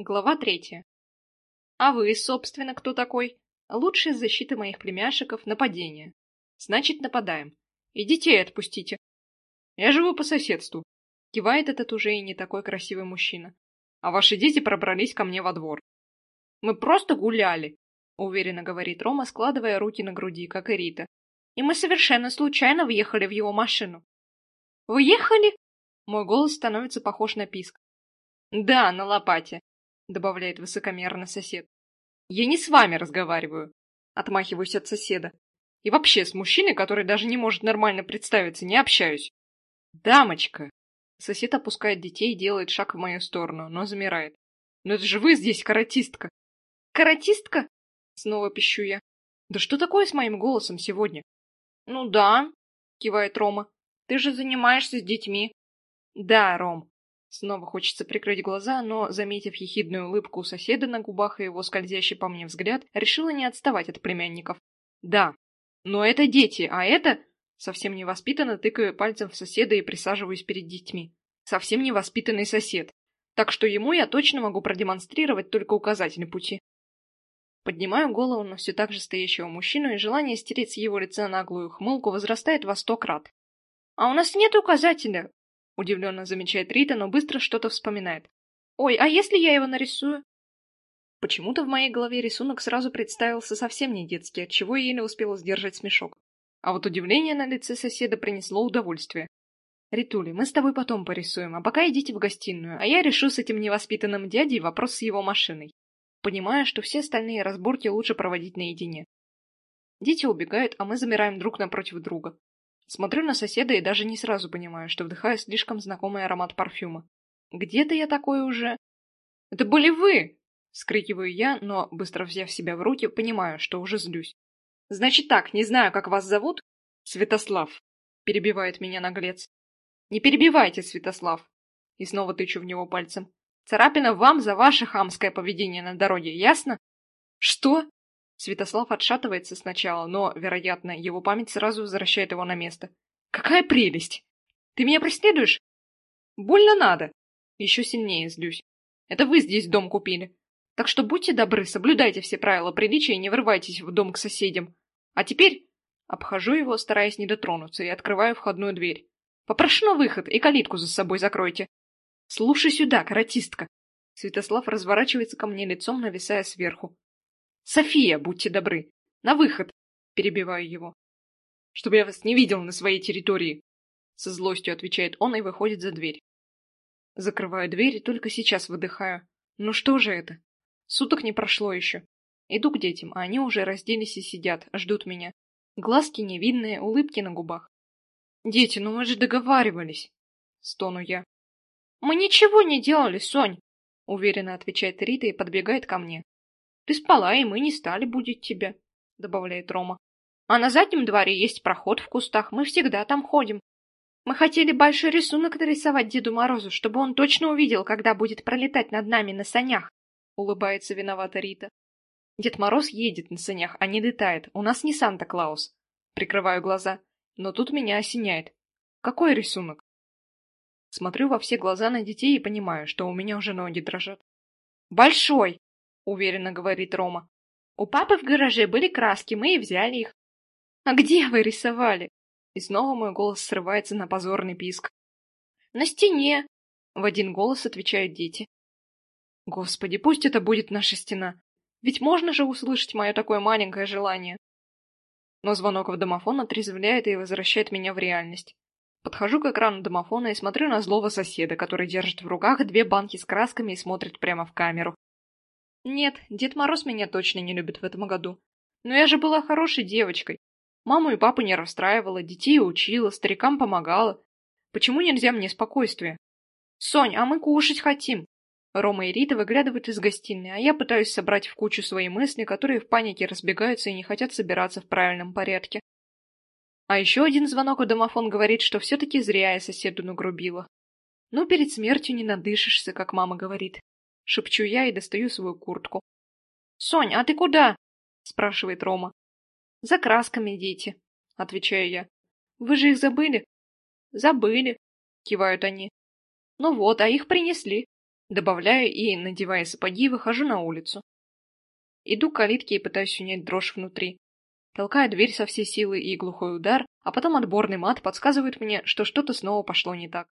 Глава третья. А вы, собственно, кто такой? Лучшая защита моих племяшиков — нападение. Значит, нападаем. И детей отпустите. Я живу по соседству. Кивает этот уже и не такой красивый мужчина. А ваши дети пробрались ко мне во двор. Мы просто гуляли, уверенно говорит Рома, складывая руки на груди, как и Рита. И мы совершенно случайно въехали в его машину. Въехали? Мой голос становится похож на писк. Да, на лопате, добавляет высокомерно сосед. Я не с вами разговариваю, отмахиваюсь от соседа. И вообще, с мужчиной, который даже не может нормально представиться, не общаюсь. Дамочка! Сосед опускает детей и делает шаг в мою сторону, но замирает. Но это же вы здесь каратистка. Каратистка? Снова пищу я. Да что такое с моим голосом сегодня? Ну да, кивает Рома. Ты же занимаешься с детьми. Да, Ром, Снова хочется прикрыть глаза, но, заметив ехидную улыбку у соседа на губах и его скользящий по мне взгляд, решила не отставать от племянников. «Да, но это дети, а это...» Совсем невоспитанно тыкаю пальцем в соседа и присаживаюсь перед детьми. Совсем невоспитанный сосед. Так что ему я точно могу продемонстрировать только указатель пути. Поднимаю голову на все так же стоящего мужчину, и желание стереть с его лица наглую хмылку возрастает во сто крат. «А у нас нет указателя!» Удивленно замечает Рита, но быстро что-то вспоминает. «Ой, а если я его нарисую?» Почему-то в моей голове рисунок сразу представился совсем не детский, отчего я еле успела сдержать смешок. А вот удивление на лице соседа принесло удовольствие. «Ритули, мы с тобой потом порисуем, а пока идите в гостиную, а я решу с этим невоспитанным дядей вопрос с его машиной, понимая, что все остальные разборки лучше проводить наедине. Дети убегают, а мы замираем друг напротив друга. Смотрю на соседа и даже не сразу понимаю, что вдыхаю слишком знакомый аромат парфюма. Где-то я такой уже... Это были вы! Скрикиваю я, но, быстро взяв себя в руки, понимаю, что уже злюсь. Значит так, не знаю, как вас зовут? Святослав. Перебивает меня наглец. Не перебивайте, Святослав. И снова тычу в него пальцем. Царапина вам за ваше хамское поведение на дороге, ясно? Что? Святослав отшатывается сначала, но, вероятно, его память сразу возвращает его на место. «Какая прелесть! Ты меня преследуешь?» «Больно надо!» Еще сильнее злюсь. «Это вы здесь дом купили. Так что будьте добры, соблюдайте все правила приличия и не врывайтесь в дом к соседям. А теперь...» Обхожу его, стараясь не дотронуться, и открываю входную дверь. «Попрошу на выход и калитку за собой закройте». «Слушай сюда, каратистка!» Святослав разворачивается ко мне лицом, нависая сверху. «София, будьте добры! На выход!» Перебиваю его. «Чтобы я вас не видел на своей территории!» Со злостью отвечает он и выходит за дверь. Закрываю дверь и только сейчас выдыхаю. Ну что же это? Суток не прошло еще. Иду к детям, а они уже разделись и сидят, ждут меня. Глазки невидные, улыбки на губах. «Дети, ну мы же договаривались!» Стону я. «Мы ничего не делали, Сонь!» Уверенно отвечает Рита и подбегает ко мне. Ты спала, и мы не стали будить тебя, — добавляет Рома. А на заднем дворе есть проход в кустах, мы всегда там ходим. Мы хотели большой рисунок нарисовать Деду Морозу, чтобы он точно увидел, когда будет пролетать над нами на санях, — улыбается виновата Рита. Дед Мороз едет на санях, а не летает. У нас не Санта-Клаус. Прикрываю глаза. Но тут меня осеняет. Какой рисунок? Смотрю во все глаза на детей и понимаю, что у меня уже ноги дрожат. Большой! Уверенно говорит Рома. У папы в гараже были краски, мы и взяли их. А где вы рисовали? И снова мой голос срывается на позорный писк. На стене, в один голос отвечают дети. Господи, пусть это будет наша стена. Ведь можно же услышать мое такое маленькое желание. Но звонок в домофон отрезвляет и возвращает меня в реальность. Подхожу к экрану домофона и смотрю на злого соседа, который держит в руках две банки с красками и смотрит прямо в камеру. Нет, Дед Мороз меня точно не любит в этом году. Но я же была хорошей девочкой. Маму и папу не расстраивала, детей учила, старикам помогала. Почему нельзя мне спокойствие? Сонь, а мы кушать хотим. Рома и Рита выглядывают из гостиной, а я пытаюсь собрать в кучу свои мысли, которые в панике разбегаются и не хотят собираться в правильном порядке. А еще один звонок у домофон говорит, что все-таки зря я соседу нагрубила. Ну, перед смертью не надышишься, как мама говорит. Шепчу я и достаю свою куртку. «Сонь, а ты куда?» — спрашивает Рома. «За красками, дети», — отвечаю я. «Вы же их забыли?» «Забыли», — кивают они. «Ну вот, а их принесли». Добавляю и, надевая сапоги, выхожу на улицу. Иду к калитке и пытаюсь унять дрожь внутри. Толкаю дверь со всей силы и глухой удар, а потом отборный мат подсказывает мне, что что-то снова пошло не так.